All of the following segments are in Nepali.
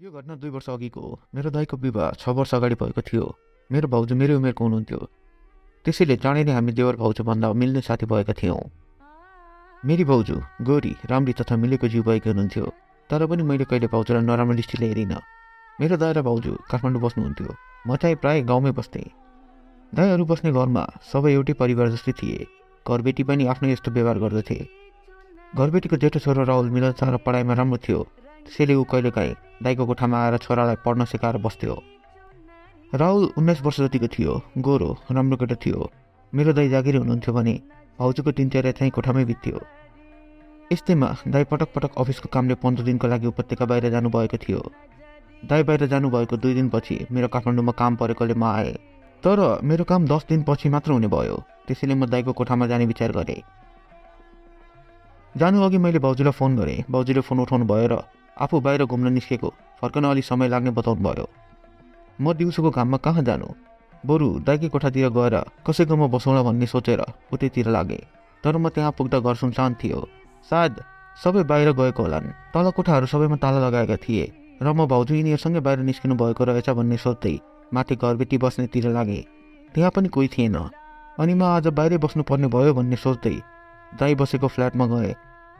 यो घटना दुई वर्ष अघिको हो। मेरो दाइको विवाह छ वर्ष अगाडि भएको थियो। मेरो भाउजू मेरै उमेरको हुनुहुन्थ्यो? त्यसैले चाँडै नै हामी देवर भाउजूभन्दा मिल्ने साथी भएका थियौँ। मेरी भाउजू गोरी राम्री तथा मिलेको जिउ भएकी हुनुहुन्थ्यो। तर पनि मैले कहिले भाउजूलाई नराम्रो दृष्टिले हेरिनँ। मेरो दाइ र भाउजू काठमाडौँ बस्नुहुन्थ्यो। म चाहिँ प्रायः गाउँमै बस्थेँ। दाइहरू बस्ने घरमा सबै एउटै परिवार जस्तै थिए। घरबेटी पनि आफ्नो यस्तो व्यवहार गर्दथे। घरबेटीको जेठो छोरो राहुल मिलनसार पढाइमा राम्रो थियो। त्यसैले ऊ कहिलेकाहीँ दाइको कोठामा आएर छोरालाई पढ्न सिकाएर बस्थ्यो। राहुल उन्नाइस वर्ष जतिको थियो गोरो राम्रो केटा थियो। मेरो दाइ जागिरी हुनुहुन्थ्यो भने भाउजूको दिनचर्या चाहिँ कोठामै बित्थ्यो। यस्तैमा दाइ पटक पटक अफिसको कामले पन्ध्र दिनको लागि उपत्यका बाहिर जानुभएको थियो। दाइ बाहिर जानुभएको दुई दिनपछि मेरो काठमाडौँमा काम परेकोले म आएँ। तर मेरो काम दस दिनपछि मात्र हुने भयो त्यसैले म दाइको कोठामा जाने विचार गरेँ। जानु अघि मैले भाउजूलाई फोन गरेँ। भाउजूले फोन उठाउनु भयो र आफू बाहिर घुम्न निस्केको फर्कन अलिक समय लाग्ने बताउनु भयो म दिउँसोको घाममा कहाँ जानु? बरु दाइकै कोठातिर गएर कसैकोमा बसौँला भन्ने सोचेर उतैतिर लागेँ। तर म त्यहाँ पुग्दा घर सुनसान थियो। सायद सबै बाहिर गएको होलान्। तल कोठाहरू सबैमा ताला लगाएका थिए र म भाउजू यिनीहरूसँगै बाहिर निस्किनु भएको रहेछ भन्ने सोच्दै माथि घरबेटी बस्नेतिर लागेँ। त्यहाँ पनि कोही थिएन। अनि म आज बाहिरै बस्नुपर्ने भयो भन्ने सोच्दै दाई बसेको फ्ल्याटमा गएँ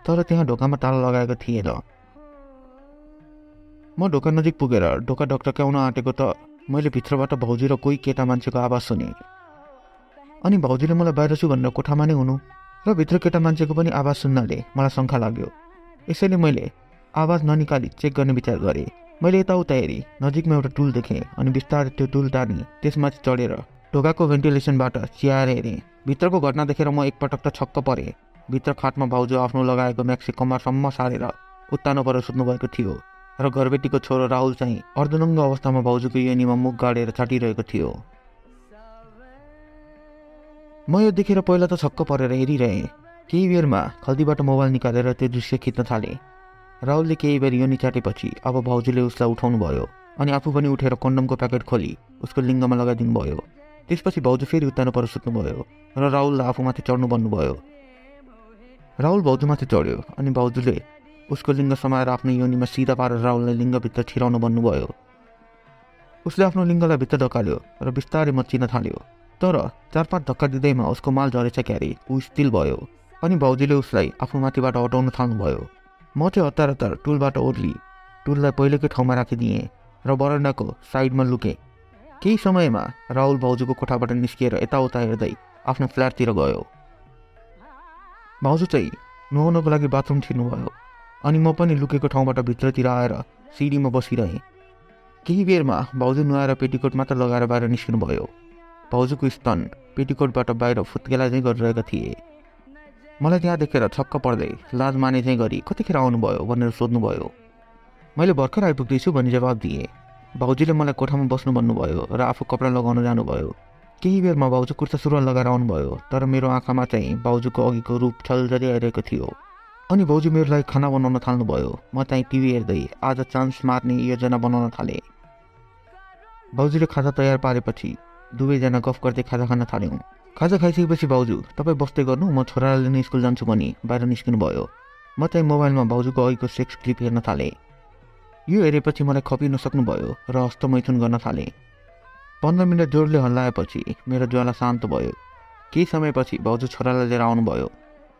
तर त्यहाँ ढोकामा ताला लगाएको थिएन। म ढोका नजिक पुगेर ढोका ढकटक्याउन आँटेको त मैले भित्रबाट भाउजू र कोही केटा मान्छेको आवाज सुनेँ। अनि भाउजूले मलाई बाहिर छु भनेर कोठामा नै हुनु र भित्र केटा मान्छेको पनि आवाज सुन्नाले मलाई शङ्का लाग्यो। यसैले मैले आवाज ननिकाली चेक गर्ने विचार गरेँ। मैले यताउता हेरेँ नजिकमा एउटा टुल देखेँ अनि बिस्तारै त्यो टुल टानी त्यसमाथि चढेर ढोकाको भेन्टिलेसनबाट चियाएर हेरेँ। भित्रको घटना देखेर म एकपटक त छक्क परेँ। भित्र खाटमा भाउजू आफ्नो लगाएको म्याक्सी कम्मरसम्म सारेर उत्तानो पर सुत्नुभएको थियो। र घरबेटीको छोरो राहुल चाहिँ अर्धनङ्ग अवस्थामा भाउजूको योनीमा मुख गाडेर छाटिरहेको थियो। म यो देखेर पहिला त छक्क परेर हेरिरहेँ। केही बेरमा खल्तीबाट मोबाइल निकालेर त्यो दृश्य खिच्न थालेँ। राहुलले केही बेर योनी चाटेपछि अब भाउजूले उसलाई उठाउनु भयो अनि आफू पनि उठेर कन्डमको प्याकेट खोली उसको लिङ्गमा लगाइदिनु भयो त्यसपछि भाउजू फेरि उत्तानो पर सुत्नुभयो र राहुललाई आफूमाथि चढ्नु भन्नुभयो। राहुल भाउजूमाथि चढ्यो अनि भाउजूले उसको लिङ्ग समाएर आफ्नो योनीमा सिधा पारेर राहुललाई लिङ्गभित्र छिराउनु भन्नुभयो। उसले आफ्नो लिङ्गलाई भित्र ढकाल्यो र बिस्तारै मचिन थाल्यो। तर चार पाँच धक्का दिँदैमा उसको माल झरेछ क्यारे। ऊ स्टिल भयो अनि भाउजूले उसलाई आफ्नो माथिबाट हटाउन थाल्नुभयो। म चाहिँ हतार हतार टुलबाट ओर्ली। टुललाई पहिलेकै ठाउँमा राखिदिएँ र बरन्डाको साइडमा लुकेँ। केही समयमा राहुल भाउजूको कोठाबाट निस्किएर यताउता हेर्दै आफ्नो फ्ल्याटतिर गयो। भाउजू चाहिँ नुहाउनको लागि बाथरुम छिर्नुभयो। अनि म पनि लुकेको ठाउँबाट भित्रतिर आएर सिडीमा बसिरहेँ। केही बेरमा भाउजू नुहाएर पेटिकोट मात्र लगाएर बाहिर निस्किनुभयो। भाउजूको स्तन पेटिकोटबाट बाहिर फुत्केला चाहिँ गरिरहेका थिए। मलाई त्यहाँ देखेर छक्क पर्दै लाज माने चाहिँ गरी कतिखेर आउनुभयो भनेर सोध्नुभयो। मैले भर्खर आइपुग्दैछु भनी जवाब दिएँ। भाउजूले मलाई कोठामा बस्नु भन्नुभयो र आफू कपडा लगाउन जानुभयो। केही बेरमा भाउजू कुर्ता सुरुवाल लगाएर आउनुभयो तर मेरो आँखामा चाहिँ भाउजूको अघिको रूप छलझरी आइरहेको थियो। अनि भाउजू मेरो लागि खाना बनाउन थाल्नुभयो। म चाहिँ टिभी हेर्दै आज चान्स मार्ने योजना बनाउन थालेँ। भाउजूले खाजा तयार पारेपछि दुवैजना गफ गर्दै खाजा खान थाल्यौँ। खाजा खाइसकेपछि भाउजू तपाईँ बस्दै गर्नु म छोरालाई लिन स्कुल जान्छु भनी बाहिर निस्किनु भयो म चाहिँ मोबाइलमा भाउजूको अघिको सेक्स क्लिप हेर्न थालेँ। यो हेरेपछि मलाई खपिन सक्नुभयो र हस्तमैथुन गर्न थालेँ। पन्ध्र मिनट जोडले हल्लाएपछि मेरो ज्वाला शान्त भयो। केही समयपछि भाउजू छोरालाई लिएर आउनुभयो।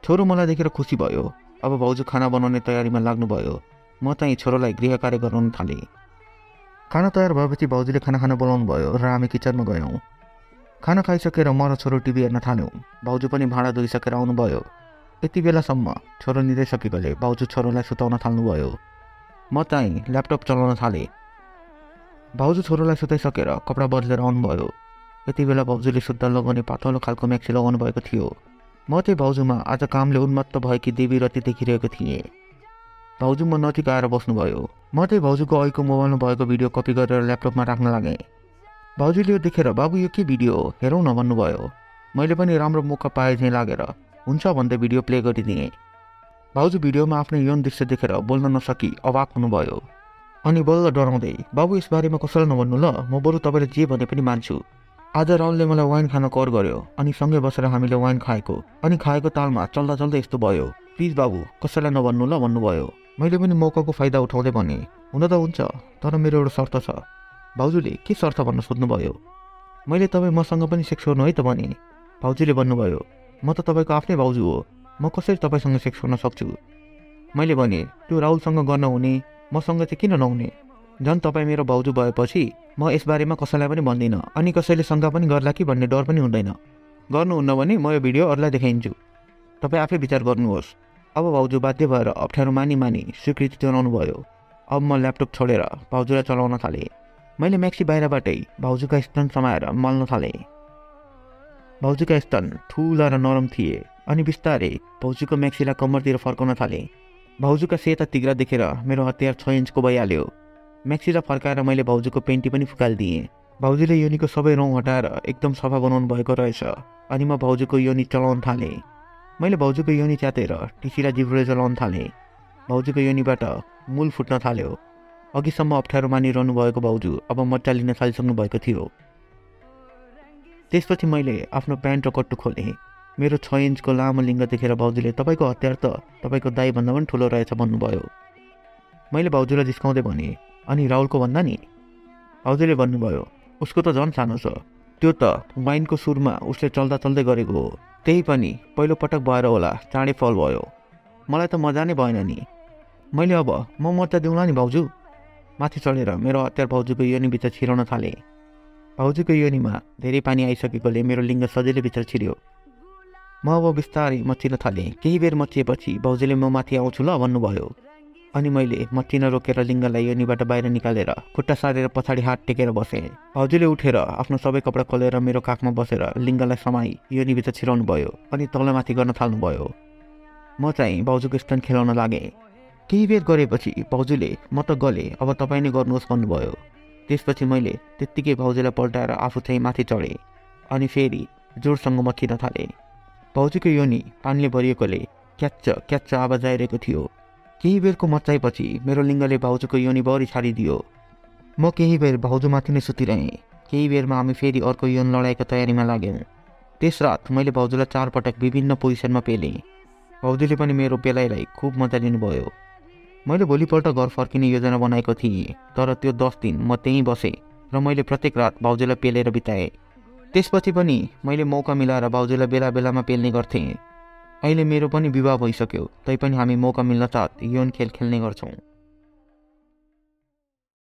छोरो मलाई देखेर खुसी भयो। अब भाउजू खाना बनाउने तयारीमा लाग्नुभयो। म चाहिँ छोरोलाई गृह कार्य गराउन थालेँ। खाना तयार भएपछि भाउजूले खाना खान बोलाउनु भयो र हामी किचनमा गयौँ। खाना खाइसकेर म र छोरो टिभी हेर्न थाल्यौँ। भाउजू पनि भाँडा धोइसकेर आउनुभयो। यति बेलासम्म छोरो निदाइसकेकोले भाउजू छोरोलाई सुताउन थाल्नुभयो। म चाहिँ ल्यापटप चलाउन थालेँ। भाउजू छोरोलाई सुताइसकेर कपडा बदलेर आउनुभयो। यति बेला भाउजूले सुत्दा लगाउने पातलो खालको म्याक्सी लगाउनु भएको थियो। म चाहिँ भाउजूमा आज कामले उन्मत्त भएकी देवी रति देखिरहेको थिएँ। भाउजू म नजिक आएर बस्नुभयो। म चाहिँ भाउजूको अहिलेको मोबाइलमा भएको भिडियो कपी गरेर ल्यापटपमा राख्न लागेँ। भाउजूले यो देखेर बाबु यो के भिडियो? हो हेरौँ न भन्नुभयो। मैले पनि राम्रो मौका पाए चाहिँ लागेर। हुन्छ भन्दै भिडियो प्ले गरिदिएँ। भाउजू भिडियोमा आफ्नो यौन दृश्य देखेर बोल्न नसकी अवाक हुनुभयो। अनि बल्ल डराउँदै बाबु यसबारेमा कसैलाई नभन्नु ल म बरु तपाईँले जे भने पनि मान्छु। आज राहुलले मलाई वाइन खान कर गर्यो अनि सँगै बसेर हामीले वाइन खाएको अनि खाएको तालमा चल्दा चल्दै यस्तो भयो। प्लिज बाबु कसैलाई नभन्नु ल भन्नुभयो। मैले पनि मौकाको फाइदा उठाउँदै भने हुन त हुन्छ तर मेरो एउटा शर्त छ। भाउजूले के शर्त भन्न सोध्नुभयो? मैले तपाईँ मसँग पनि सेक्स गर्नु है त भने भाउजूले भन्नुभयो म त तपाईँको आफ्नै भाउजू हो। म कसरी तपाईँसँग सेक्स गर्न सक्छु? मैले भने त्यो राहुलसँग गर्न हुने मसँग चाहिँ किन नहुने? झन् तपाईँ मेरो भाउजू भएपछि म यसबारेमा कसैलाई पनि भन्दिनँ। अनि कसैले शङ्का पनि गर्ला कि भन्ने डर पनि हुँदैन। गर्नुहुन्न भने म यो भिडियो अरूलाई देखाइन्छु। तपाईँ आफै विचार गर्नुहोस्। अब भाउजू बाध्य भएर अप्ठ्यारो मानी मानी स्वीकृति जनाउनु भयो। अब म ल्यापटप छोडेर भाउजूलाई चलाउन थालेँ। मैले म्याक्सी बाहिरबाटै भाउजूका स्तन समाएर मल्न थालेँ। भाउजूका स्तन ठुला र नरम थिए अनि बिस्तारै भाउजूको म्याक्सीलाई कम्मरतिर फर्काउन थालेँ। भाउजूका सेता तिग्रा देखेर मेरो हतियार छ इन्चको भइहाल्यो। म्याक्सीलाई फर्काएर मैले भाउजूको पेन्टी पनि फुकालिदिएँ। भाउजूले योनीको सबै रौँ हटाएर एकदम सफा बनाउनु भएको रहेछ अनि म भाउजूको योनी चलाउन थालेँ। मैले भाउजूको योनी च्यातेर टिसीलाई जिब्रोले चलाउन थालेँ। भाउजूको योनीबाट मूल फुट्न थाल्यो। अघिसम्म अप्ठ्यारो मानिरहनु भएको भाउजू अब मजा लिन थालिसक्नु भएको थियो। त्यसपछि मैले आफ्नो प्यान्ट र कट्टु खोलेँ। मेरो छ इन्चको लामो लिङ्ग देखेर भाउजूले तपाईँको हतियार त तपाईँको दाईभन्दा पनि ठुलो रहेछ भन्नुभयो। मैले भाउजूलाई जिस्काउँदै भने अनि राहुलको भन्दा नि? भाउजूले भन्नुभयो उसको त झन् सानो छ। त्यो त वाइनको सुरमा उसले चल्दा चल्दै गरेको हो। त्यही पनि पहिलोपटक भएर होला चाँडै फल भयो। मलाई त मजा नै भएन नि। मैले अब म मजा दिउँला नि भाउजू? माथि चढेर मेरो हतियार भाउजूको योनीभित्र छिराउन थालेँ। भाउजूको योनीमा धेरै पानी आइसकेकोले मेरो लिङ्ग सजिलै भित्र छिर्यो म अब बिस्तारै मचिन थालेँ। केही बेर मचिएपछि भाउजूले म माथि आउँछु ल भन्नुभयो। अनि मैले मचिन रोकेर लिङ्गलाई योनीबाट बाहिर निकालेर खुट्टा सारेर पछाडि हात टेकेर बसेँ। भाउजूले उठेर आफ्नो सबै कपडा खोलेर मेरो काखमा बसेर लिङ्गलाई समाई योनीभित्र छिराउनु भयो अनि तलमाथि गर्न थाल्नुभयो। म चाहिँ भाउजूको स्तन खेलाउन लागेँ। केही बेर गरेपछि भाउजूले म त गलेँ अब तपाईँ नै गर्नुहोस् भन्नुभयो। त्यसपछि मैले त्यत्तिकै भाउजूलाई पल्टाएर आफू चाहिँ माथि चढेँ अनि फेरि जोडसँग मचिन थालेँ। भाउजूको योनी पानीले भरिएकोले क्याच्च क्याच्च आवाज आइरहेको थियो। केही बेरको मचाइपछि मेरो लिङ्गले भाउजूको योनीभरि छाडिदियो। म केही बेर भाउजूमाथि नै सुतिरहेँ। केही बेरमा हामी फेरि अर्को यौन लडाइँको तयारीमा लाग्यौँ। त्यस रात मैले भाउजूलाई चारपटक विभिन्न पोजिसनमा पेलेँ। भाउजूले पनि मेरो पेलाइलाई खुब मजा लिनुभयो। मैले भोलिपल्ट घर फर्किने योजना बनाएको थिएँ तर त्यो दस दिन म त्यहीँ बसेँ र मैले प्रत्येक रात भाउजूलाई पेलेर बिताएँ। त्यसपछि पनि मैले मौका मिलाएर भाउजूलाई बेला बेलामा पेल्ने गर्थेँ। अहिले मेरो पनि विवाह भइसक्यो तैपनि हामी मौका मिल्न साथ यौन खेल खेल्ने गर्छौँ।